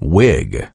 wig.